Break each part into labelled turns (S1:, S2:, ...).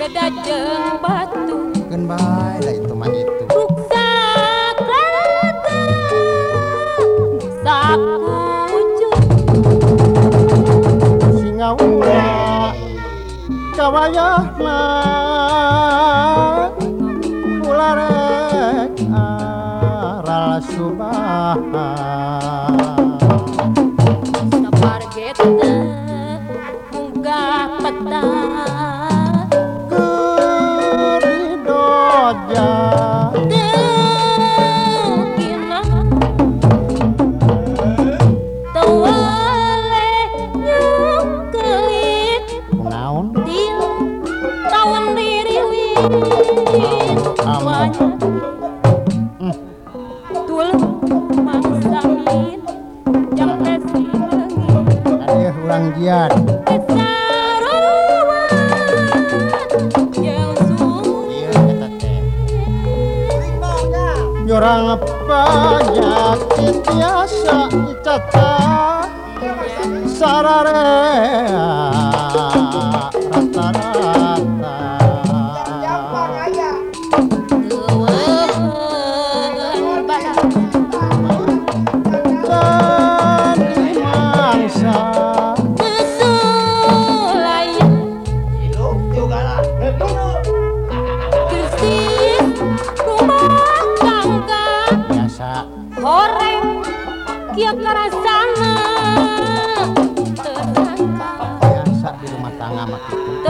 S1: beda jeng batu.
S2: Kan baik lah itu mah itu. Kawaya na ularek aral subah. banyak biasa cacat sarare. 那么。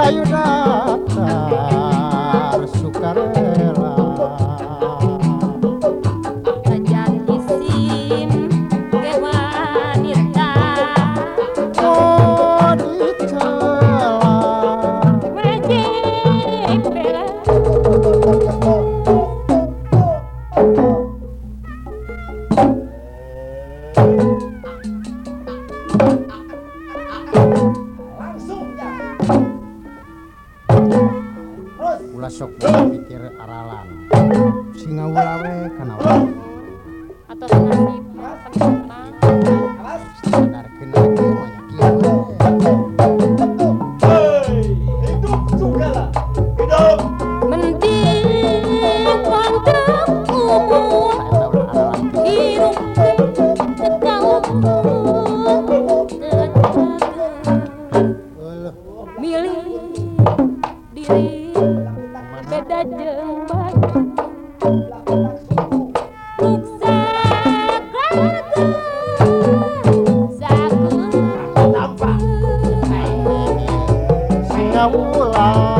S2: খাইও না ulah sok pikir aralan. Singa ulah we kana
S1: atas nanti
S2: na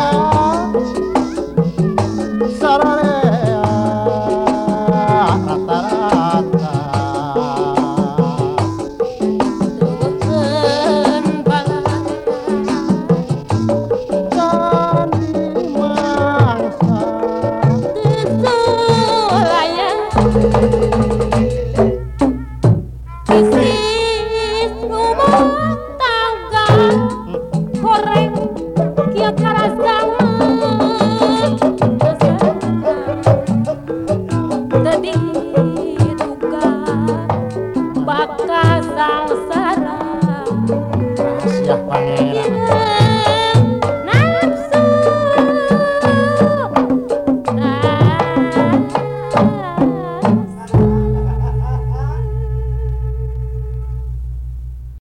S2: Quay!